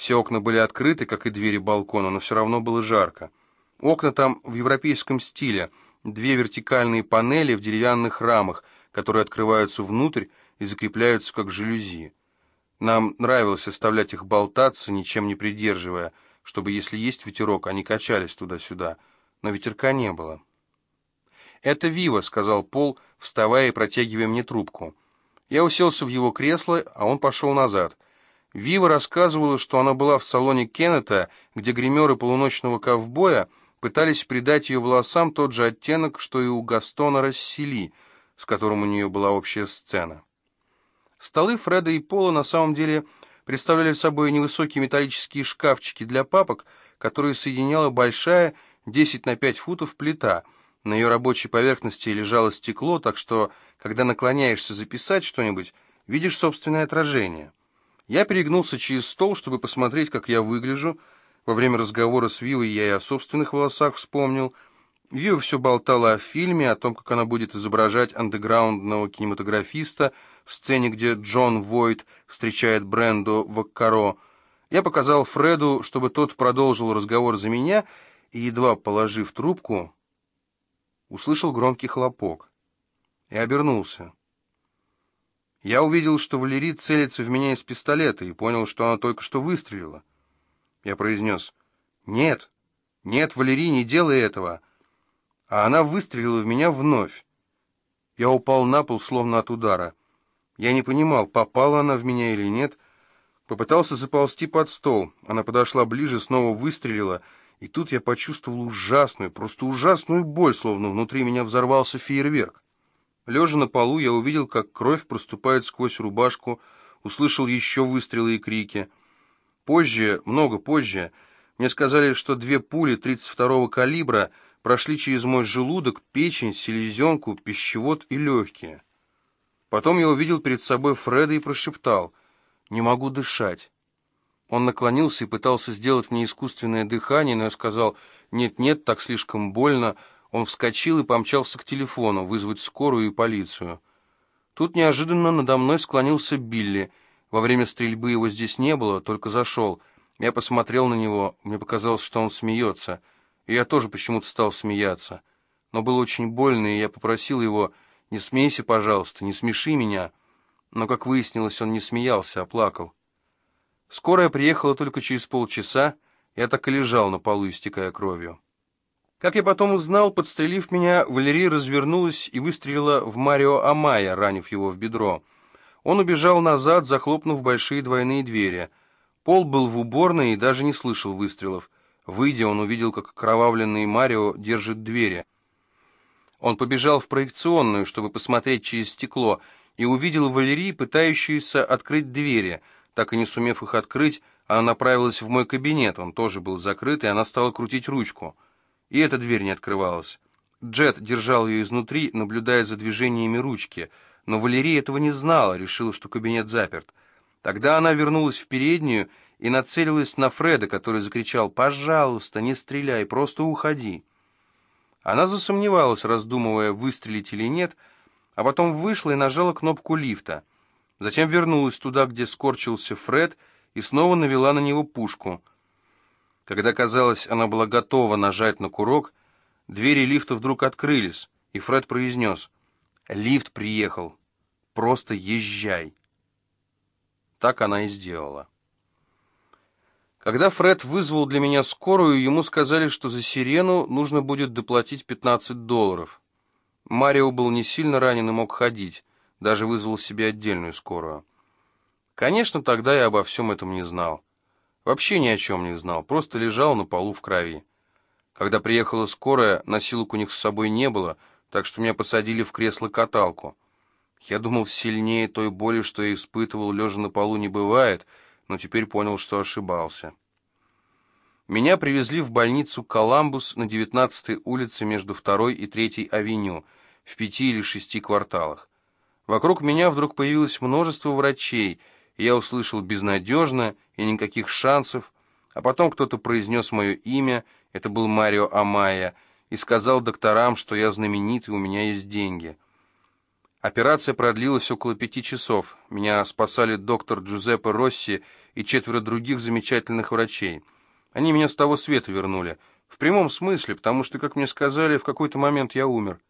Все окна были открыты, как и двери балкона, но все равно было жарко. Окна там в европейском стиле, две вертикальные панели в деревянных рамах, которые открываются внутрь и закрепляются как жалюзи. Нам нравилось оставлять их болтаться, ничем не придерживая, чтобы, если есть ветерок, они качались туда-сюда. Но ветерка не было. «Это Вива», — сказал Пол, вставая и протягивая мне трубку. Я уселся в его кресло, а он пошел назад. Вива рассказывала, что она была в салоне Кеннета, где гримеры полуночного ковбоя пытались придать ее волосам тот же оттенок, что и у Гастона Рассели, с которым у нее была общая сцена. Столы Фреда и Пола на самом деле представляли собой невысокие металлические шкафчики для папок, которые соединяла большая 10 на 5 футов плита — на ее рабочей поверхности лежало стекло, так что, когда наклоняешься записать что-нибудь, видишь собственное отражение. Я перегнулся через стол, чтобы посмотреть, как я выгляжу. Во время разговора с Вивой я и о собственных волосах вспомнил. Вива все болтала о фильме, о том, как она будет изображать андеграундного кинематографиста в сцене, где Джон Войт встречает Бренду Ваккаро. Я показал Фреду, чтобы тот продолжил разговор за меня, и, едва положив трубку, услышал громкий хлопок и обернулся. Я увидел, что Валерий целится в меня из пистолета и понял, что она только что выстрелила. Я произнес «Нет, нет, Валерий, не делай этого!» А она выстрелила в меня вновь. Я упал на пол, словно от удара. Я не понимал, попала она в меня или нет. Попытался заползти под стол. Она подошла ближе, снова выстрелила — и тут я почувствовал ужасную, просто ужасную боль, словно внутри меня взорвался фейерверк. Лежа на полу, я увидел, как кровь проступает сквозь рубашку, услышал еще выстрелы и крики. Позже, много позже, мне сказали, что две пули 32-го калибра прошли через мой желудок, печень, селезенку, пищевод и легкие. Потом я увидел перед собой Фреда и прошептал «Не могу дышать». Он наклонился и пытался сделать мне искусственное дыхание, но я сказал «нет-нет, так слишком больно». Он вскочил и помчался к телефону, вызвать скорую и полицию. Тут неожиданно надо мной склонился Билли. Во время стрельбы его здесь не было, только зашел. Я посмотрел на него, мне показалось, что он смеется. И я тоже почему-то стал смеяться. Но было очень больно, и я попросил его «не смейся, пожалуйста, не смеши меня». Но, как выяснилось, он не смеялся, а плакал. Скорая приехала только через полчаса, я так и лежал на полу, истекая кровью. Как я потом узнал, подстрелив меня, Валерия развернулась и выстрелила в Марио Амая, ранив его в бедро. Он убежал назад, захлопнув большие двойные двери. Пол был в уборной и даже не слышал выстрелов. Выйдя, он увидел, как окровавленный Марио держит двери. Он побежал в проекционную, чтобы посмотреть через стекло, и увидел Валерии, пытающуюся открыть двери — так и не сумев их открыть, она направилась в мой кабинет, он тоже был закрыт, и она стала крутить ручку. И эта дверь не открывалась. Джет держал ее изнутри, наблюдая за движениями ручки, но Валерия этого не знала, решила, что кабинет заперт. Тогда она вернулась в переднюю и нацелилась на Фреда, который закричал «Пожалуйста, не стреляй, просто уходи». Она засомневалась, раздумывая, выстрелить или нет, а потом вышла и нажала кнопку лифта. Затем вернулась туда, где скорчился Фред, и снова навела на него пушку. Когда, казалось, она была готова нажать на курок, двери лифта вдруг открылись, и Фред произнес «Лифт приехал. Просто езжай». Так она и сделала. Когда Фред вызвал для меня скорую, ему сказали, что за сирену нужно будет доплатить 15 долларов. Марио был не сильно ранен и мог ходить даже вызвал себе отдельную скорую. Конечно, тогда я обо всем этом не знал. Вообще ни о чем не знал, просто лежал на полу в крови. Когда приехала скорая, носилок у них с собой не было, так что меня посадили в кресло-каталку. Я думал, сильнее той боли, что я испытывал, лежа на полу, не бывает, но теперь понял, что ошибался. Меня привезли в больницу «Коламбус» на 19-й улице между 2 и 3 авеню, в пяти или шести кварталах. Вокруг меня вдруг появилось множество врачей, я услышал «безнадежно» и «никаких шансов», а потом кто-то произнес мое имя, это был Марио Амая, и сказал докторам, что я знаменит и у меня есть деньги. Операция продлилась около пяти часов. Меня спасали доктор Джузеппе Росси и четверо других замечательных врачей. Они меня с того света вернули. В прямом смысле, потому что, как мне сказали, в какой-то момент я умер.